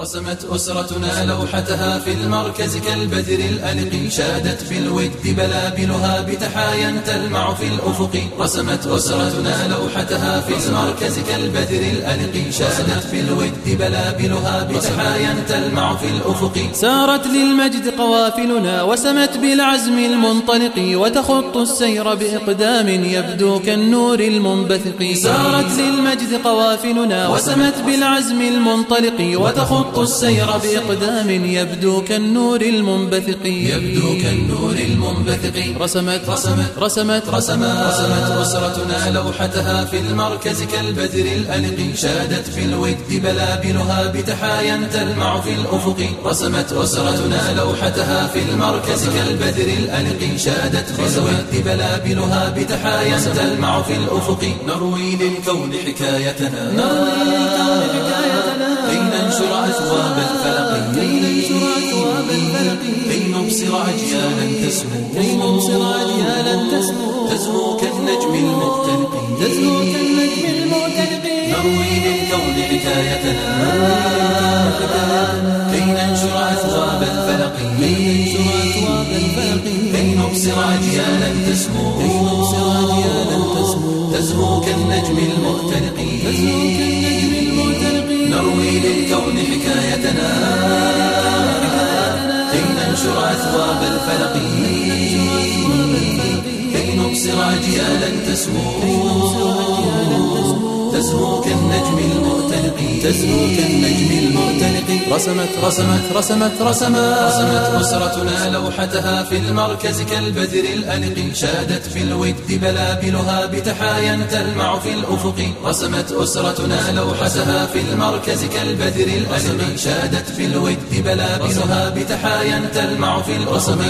رسمت أسرتنا لوحتها في المركز كالبدر الألق شادت في الود بلابلها بتحايا تلمع في الأفق. رسمت أسرتنا لوحتها في المركز كالبدر الألق شادت في الود بلابلها بتحايا تلمع في الأفق. سارت للمجد قوافلنا وسمت بالعزم المنطلق وتخط السير بإقدام يبدو كالنور المنبثق. سارت للمجد قوافلنا وسمت بالعزم المنطلق وتخط يخط السير بإقدام يبدو كالنور المنبثق. يبدو كالنور المنبثق. رسمت رسمت رسمت رسمت رسمت أسرتنا لوحتها في المركز كالبدر الألق. شادت في الود بلابلها بتحايا تلمع في الأفق. رسمت أسرتنا لوحتها في المركز كالبدر الألق. شادت في الود بلابلها بتحايا تلمع في الأفق. نروي للكون حكايتنا. نروي للكون حكايتنا. كي نبصر أجيالا تسمو كي نبصر أجيالا تسمو تزهو كالنجم المختلق تزهو كالنجم المختلق نروي للكون حكايتنا. كي ننشر أثواب الفلق. كي نبصر أجيالا تسمو تزهو كالنجم المختلق نروي للكون حكايتنا. كي أثواب الفلق. كي نبصر أجيالا تسمو تزهو كالنجم المؤتلق تزهو كالنجم المؤتلق رسمت رسمت رسمت رسمت. رسمت. أسرتنا لوحتها في المركز كالبدر الألق شادت في الود بلابلها بتحايا تلمع في الأفق. رسمت أسرتنا لوحتها في المركز كالبدر الألق شادت في الود بلابلها بتحايا تلمع في الأفق.